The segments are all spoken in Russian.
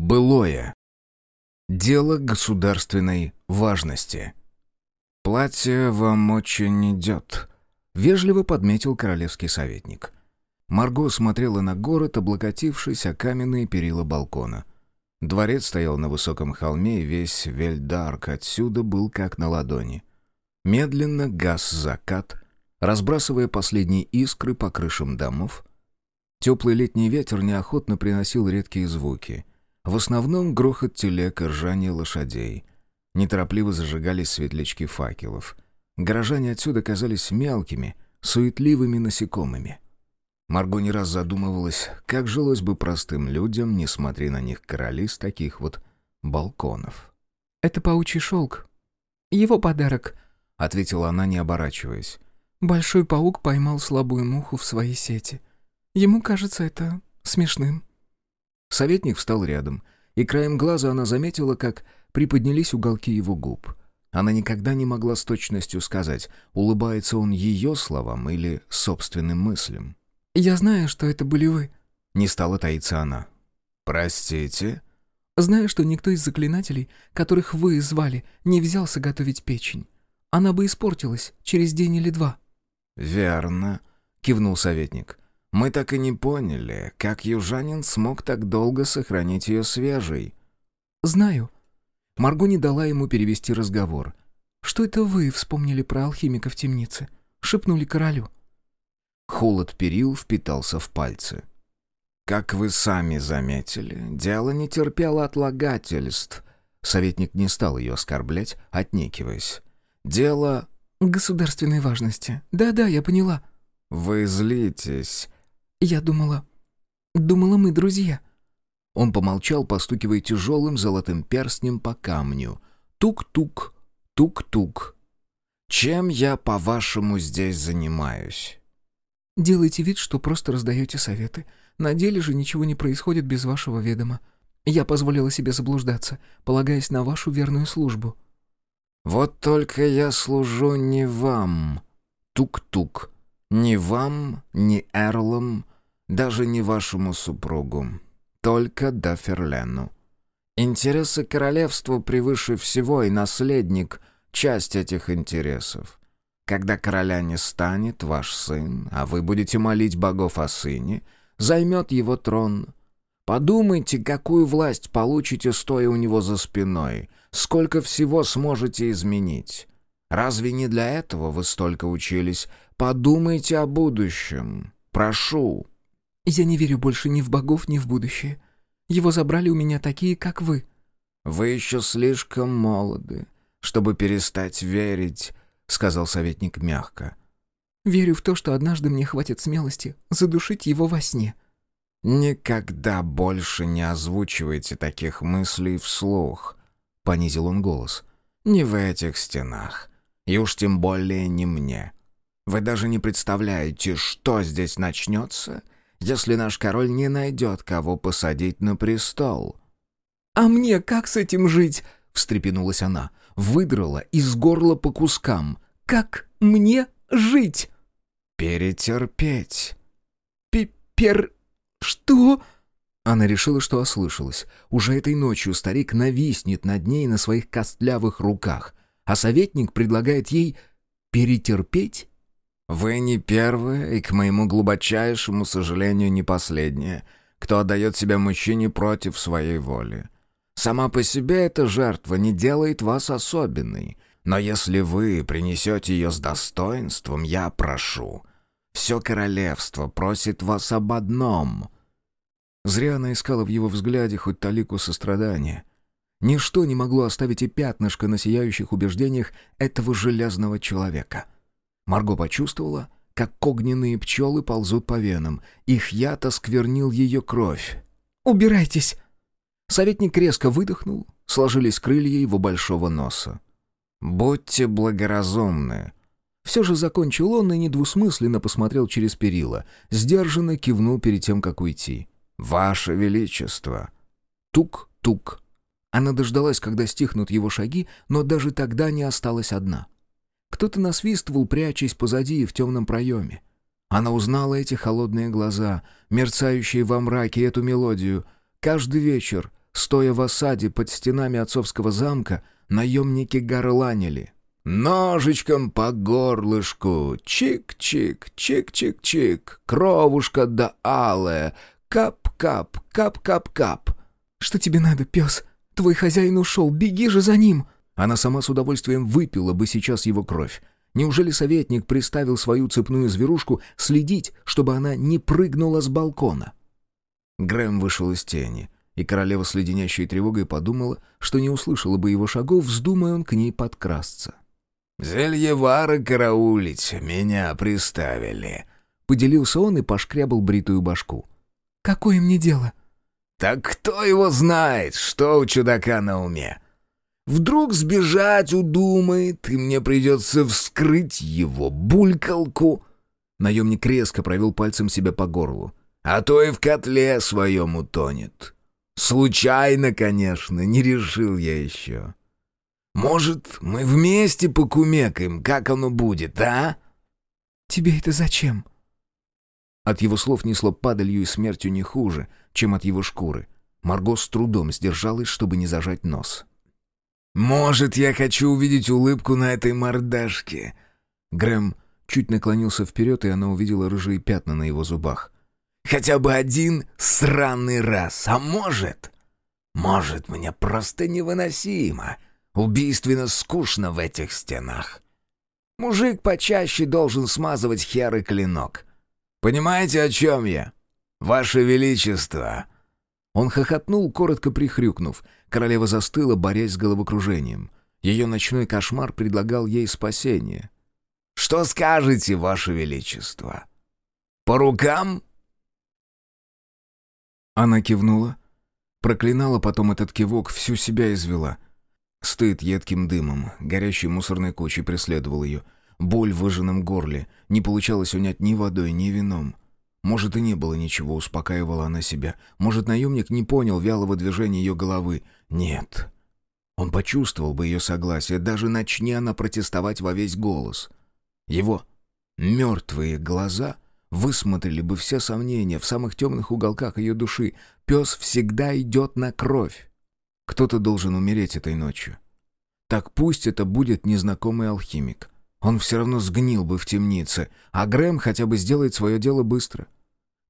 Былое. Дело государственной важности. «Платье вам очень идет», — вежливо подметил королевский советник. Марго смотрела на город, облокотившись о каменные перила балкона. Дворец стоял на высоком холме, и весь Вельдарк отсюда был как на ладони. Медленно гас закат, разбрасывая последние искры по крышам домов. Теплый летний ветер неохотно приносил редкие звуки. В основном грохот телег и ржание лошадей. Неторопливо зажигались светлячки факелов. Горожане отсюда казались мелкими, суетливыми насекомыми. Марго не раз задумывалась, как жилось бы простым людям, не смотри на них короли с таких вот балконов. «Это паучий шелк. Его подарок», — ответила она, не оборачиваясь. «Большой паук поймал слабую муху в своей сети. Ему кажется это смешным». Советник встал рядом, и краем глаза она заметила, как приподнялись уголки его губ. Она никогда не могла с точностью сказать, улыбается он ее словам или собственным мыслям. «Я знаю, что это были вы», — не стала таиться она. «Простите?» «Знаю, что никто из заклинателей, которых вы звали, не взялся готовить печень. Она бы испортилась через день или два». «Верно», — кивнул советник. Мы так и не поняли, как южанин смог так долго сохранить ее свежей. «Знаю». Марго не дала ему перевести разговор. «Что это вы вспомнили про алхимика в темнице?» Шепнули королю. Холод перил впитался в пальцы. «Как вы сами заметили, дело не терпело отлагательств». Советник не стал ее оскорблять, отнекиваясь. «Дело...» «Государственной важности. Да-да, я поняла». «Вы злитесь», «Я думала... думала, мы друзья». Он помолчал, постукивая тяжелым золотым перстнем по камню. Тук-тук, тук-тук. «Чем я, по-вашему, здесь занимаюсь?» «Делайте вид, что просто раздаете советы. На деле же ничего не происходит без вашего ведома. Я позволила себе заблуждаться, полагаясь на вашу верную службу». «Вот только я служу не вам. Тук-тук. Ни вам, ни Эрлам, даже не вашему супругу, только Даферлену. Интересы королевства превыше всего, и наследник — часть этих интересов. Когда короля не станет, ваш сын, а вы будете молить богов о сыне, займет его трон. Подумайте, какую власть получите, стоя у него за спиной, сколько всего сможете изменить. Разве не для этого вы столько учились? Подумайте о будущем. Прошу». Я не верю больше ни в богов, ни в будущее. Его забрали у меня такие, как вы». «Вы еще слишком молоды, чтобы перестать верить», — сказал советник мягко. «Верю в то, что однажды мне хватит смелости задушить его во сне». «Никогда больше не озвучивайте таких мыслей вслух», — понизил он голос. «Не в этих стенах, и уж тем более не мне. Вы даже не представляете, что здесь начнется, если наш король не найдет, кого посадить на престол». «А мне как с этим жить?» — встрепенулась она. Выдрала из горла по кускам. «Как мне жить?» «Перетерпеть». «Пипер... что?» Она решила, что ослышалась. Уже этой ночью старик нависнет над ней на своих костлявых руках, а советник предлагает ей перетерпеть вы не первая и, к моему глубочайшему сожалению, не последняя, кто отдает себя мужчине против своей воли. Сама по себе эта жертва не делает вас особенной, но если вы принесете ее с достоинством, я прошу. Все королевство просит вас об одном». Зря она искала в его взгляде хоть талику сострадания. Ничто не могло оставить и пятнышко на сияющих убеждениях этого железного человека — Марго почувствовала, как огненные пчелы ползут по венам. Их яд осквернил ее кровь. «Убирайтесь!» Советник резко выдохнул, сложились крылья его большого носа. «Будьте благоразумны!» Все же закончил он и недвусмысленно посмотрел через перила, сдержанно кивнул перед тем, как уйти. «Ваше Величество!» Тук-тук. Она дождалась, когда стихнут его шаги, но даже тогда не осталась одна — кто-то насвистывал, прячась позади и в темном проеме. Она узнала эти холодные глаза, мерцающие во мраке эту мелодию. Каждый вечер, стоя в осаде под стенами отцовского замка, наемники горланили. «Ножичком по горлышку! Чик-чик, чик-чик-чик! Кровушка да алая! Кап-кап, кап-кап-кап!» «Что тебе надо, пес? Твой хозяин ушел, беги же за ним!» Она сама с удовольствием выпила бы сейчас его кровь. Неужели советник приставил свою цепную зверушку следить, чтобы она не прыгнула с балкона? Грэм вышел из тени, и королева с леденящей тревогой подумала, что не услышала бы его шагов, вздумая он к ней подкрасться. «Зельевары караулить меня приставили», — поделился он и пошкрябал бритую башку. «Какое мне дело?» «Так кто его знает, что у чудака на уме? Вдруг сбежать удумает, и мне придется вскрыть его булькалку». Наемник резко провел пальцем себя по горлу. «А то и в котле своем утонет. Случайно, конечно, не решил я еще». Может, мы вместе покумекаем, как оно будет, а?» «Тебе это зачем?» От его слов несло падалью и смертью не хуже, чем от его шкуры. Марго с трудом сдержалась, чтобы не зажать нос. «Может, я хочу увидеть улыбку на этой мордашке?» Грэм чуть наклонился вперед, и она увидела рыжие пятна на его зубах. «Хотя бы один сраный раз, а может...» «Может, мне просто невыносимо Убийственно скучно в этих стенах. Мужик почаще должен смазывать хер и клинок. Понимаете, о чем я? Ваше Величество!» Он хохотнул, коротко прихрюкнув. Королева застыла, борясь с головокружением. Ее ночной кошмар предлагал ей спасение. «Что скажете, Ваше Величество? По рукам?» Она кивнула, проклинала потом этот кивок, всю себя извела — Стыд едким дымом, горящей мусорной кучей преследовал ее. Боль в выжженном горле. Не получалось унять ни водой, ни вином. Может, и не было ничего, успокаивала она себя. Может, наемник не понял вялого движения ее головы. Нет. Он почувствовал бы ее согласие, даже начни она протестовать во весь голос. Его мертвые глаза высмотрели бы все сомнения в самых темных уголках ее души. Пес всегда идет на кровь. Кто-то должен умереть этой ночью. Так пусть это будет незнакомый алхимик. Он все равно сгнил бы в темнице, а Грэм хотя бы сделает свое дело быстро.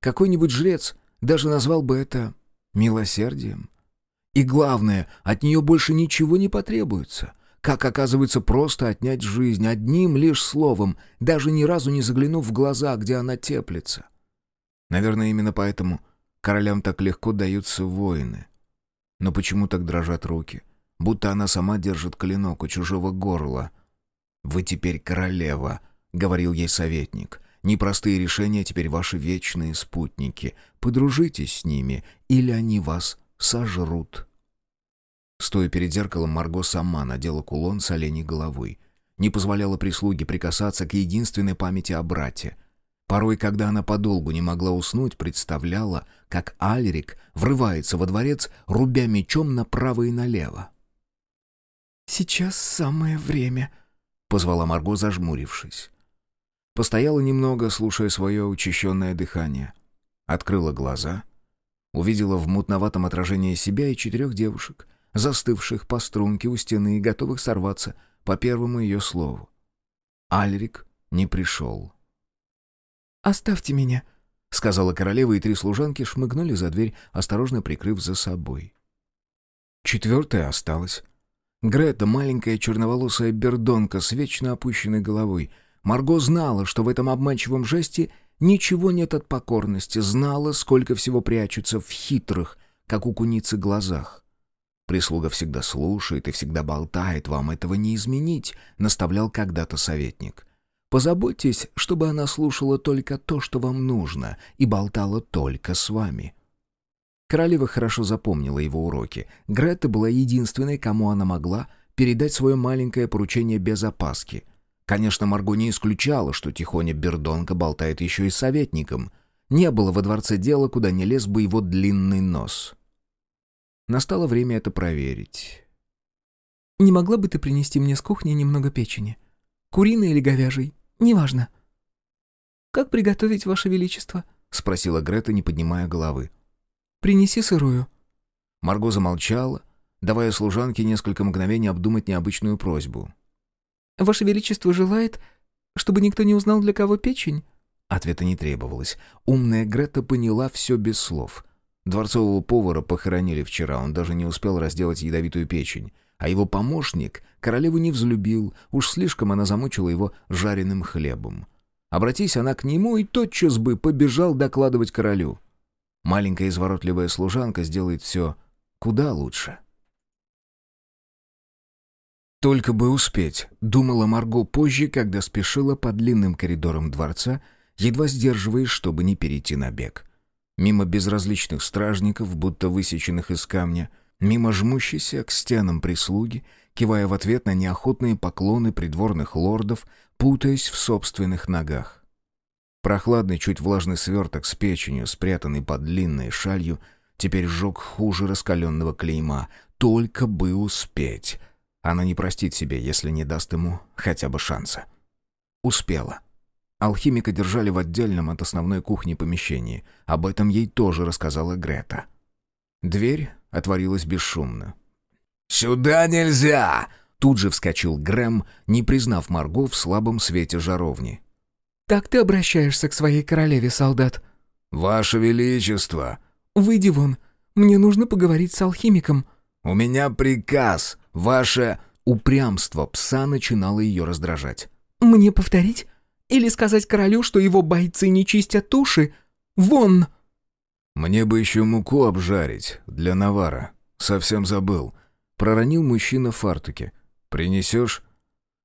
Какой-нибудь жрец даже назвал бы это милосердием. И главное, от нее больше ничего не потребуется. Как оказывается, просто отнять жизнь одним лишь словом, даже ни разу не заглянув в глаза, где она теплится. Наверное, именно поэтому королям так легко даются воины. Но почему так дрожат руки? Будто она сама держит клинок у чужого горла. «Вы теперь королева», — говорил ей советник. «Непростые решения теперь ваши вечные спутники. Подружитесь с ними, или они вас сожрут». Стоя перед зеркалом, Марго сама надела кулон с оленей головой. Не позволяла прислуге прикасаться к единственной памяти о брате — Порой, когда она подолгу не могла уснуть, представляла, как Альрик врывается во дворец, рубя мечом направо и налево. «Сейчас самое время», — позвала Марго, зажмурившись. Постояла немного, слушая свое учащенное дыхание. Открыла глаза, увидела в мутноватом отражении себя и четырех девушек, застывших по струнке у стены и готовых сорваться по первому ее слову. Альрик не пришел. «Оставьте меня», — сказала королева, и три служанки шмыгнули за дверь, осторожно прикрыв за собой. Четвертая осталась. Грета, маленькая черноволосая бердонка с вечно опущенной головой. Марго знала, что в этом обманчивом жесте ничего нет от покорности, знала, сколько всего прячутся в хитрых, как у куницы, глазах. «Прислуга всегда слушает и всегда болтает, вам этого не изменить», — наставлял когда-то советник. Позаботьтесь, чтобы она слушала только то, что вам нужно, и болтала только с вами». Королева хорошо запомнила его уроки. Грета была единственной, кому она могла передать свое маленькое поручение без опаски. Конечно, Марго не исключала, что Тихоня Бердонка болтает еще и советником. Не было во дворце дела, куда не лез бы его длинный нос. Настало время это проверить. «Не могла бы ты принести мне с кухни немного печени? Куриной или говяжьей?» «Неважно». «Как приготовить, Ваше Величество?» — спросила Грета, не поднимая головы. «Принеси сырую». Марго замолчала, давая служанке несколько мгновений обдумать необычную просьбу. «Ваше Величество желает, чтобы никто не узнал, для кого печень?» Ответа не требовалось. Умная Грета поняла все без слов. Дворцового повара похоронили вчера, он даже не успел разделать ядовитую печень. А его помощник королеву не взлюбил, уж слишком она замучила его жареным хлебом. Обратись она к нему, и тотчас бы побежал докладывать королю. Маленькая изворотливая служанка сделает все куда лучше. Только бы успеть, думала Марго позже, когда спешила по длинным коридорам дворца, едва сдерживаясь, чтобы не перейти на бег. Мимо безразличных стражников, будто высеченных из камня, мимо жмущейся к стенам прислуги, кивая в ответ на неохотные поклоны придворных лордов, путаясь в собственных ногах. Прохладный, чуть влажный сверток с печенью, спрятанный под длинной шалью, теперь сжег хуже раскаленного клейма. Только бы успеть. Она не простит себе, если не даст ему хотя бы шанса. Успела. Алхимика держали в отдельном от основной кухни помещении. Об этом ей тоже рассказала Грета. Дверь отворилась бесшумно. «Сюда нельзя!» Тут же вскочил Грэм, не признав Марго в слабом свете жаровни. «Так ты обращаешься к своей королеве, солдат?» «Ваше Величество!» «Выйди вон. Мне нужно поговорить с алхимиком». «У меня приказ. Ваше...» Упрямство пса начинало ее раздражать. «Мне повторить? Или сказать королю, что его бойцы не чистят туши? Вон!» «Мне бы еще муку обжарить для навара. Совсем забыл». Проронил мужчина в фартуке. «Принесешь?»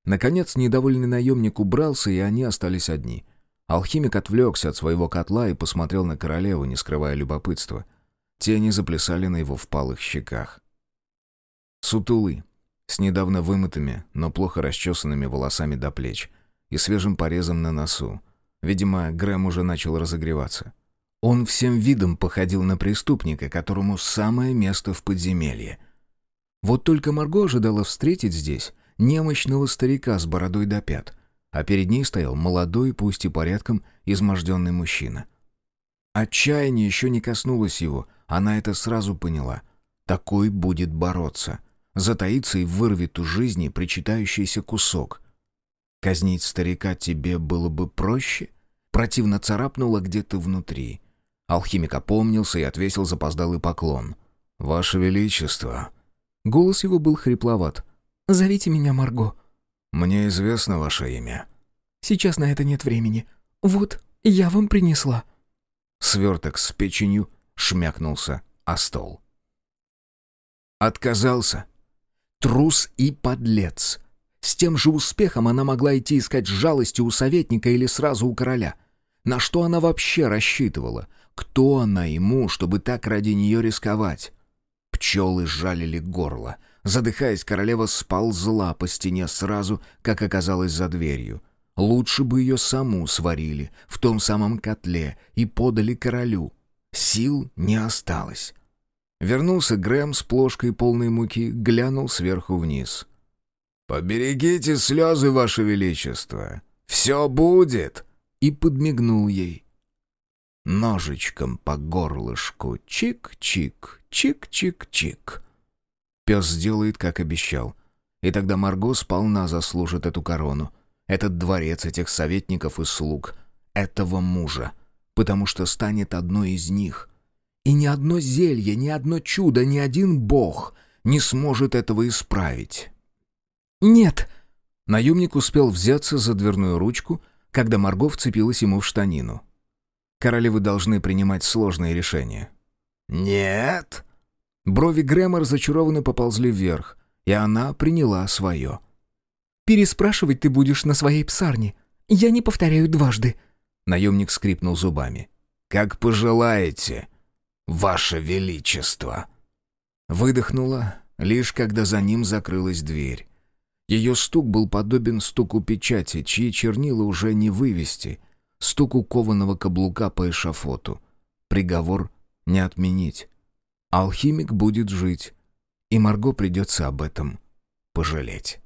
Наконец, недовольный наемник убрался, и они остались одни. Алхимик отвлекся от своего котла и посмотрел на королеву, не скрывая любопытства. Тени заплясали на его впалых щеках. Сутулы, с недавно вымытыми, но плохо расчесанными волосами до плеч и свежим порезом на носу. Видимо, Грэм уже начал разогреваться. Он всем видом походил на преступника, которому самое место в подземелье. Вот только Марго ожидала встретить здесь немощного старика с бородой до пят, а перед ней стоял молодой, пусть и порядком, изможденный мужчина. Отчаяние еще не коснулось его, она это сразу поняла. Такой будет бороться. Затаится и вырвет у жизни причитающийся кусок. Казнить старика тебе было бы проще? Противно царапнуло где-то внутри. Алхимик опомнился и отвесил запоздалый поклон. «Ваше Величество!» Голос его был хрипловат. «Зовите меня Марго». «Мне известно ваше имя». «Сейчас на это нет времени. Вот, я вам принесла». Сверток с печенью шмякнулся о стол. Отказался. Трус и подлец. С тем же успехом она могла идти искать жалости у советника или сразу у короля. На что она вообще рассчитывала? Кто она ему, чтобы так ради нее рисковать? Пчелы сжалили горло. Задыхаясь, королева сползла по стене сразу, как оказалось за дверью. Лучше бы ее саму сварили в том самом котле и подали королю. Сил не осталось. Вернулся Грэм с плошкой полной муки, глянул сверху вниз. «Поберегите слезы, Ваше Величество! Все будет!» И подмигнул ей. Ножичком по горлышку. Чик-чик, чик-чик-чик. Пес сделает, как обещал. И тогда Марго сполна заслужит эту корону. Этот дворец, этих советников и слуг. Этого мужа. Потому что станет одной из них. И ни одно зелье, ни одно чудо, ни один бог не сможет этого исправить. «Нет!» Наемник успел взяться за дверную ручку, когда Марго вцепилась ему в штанину. Королевы должны принимать сложные решения. «Нет!» Брови Грэма разочарованно поползли вверх, и она приняла свое. «Переспрашивать ты будешь на своей псарне. Я не повторяю дважды». Наемник скрипнул зубами. «Как пожелаете, ваше величество!» Выдохнула, лишь когда за ним закрылась дверь. Ее стук был подобен стуку печати, чьи чернила уже не вывести, стуку кованого каблука по эшафоту. Приговор не отменить. Алхимик будет жить, и Марго придется об этом пожалеть.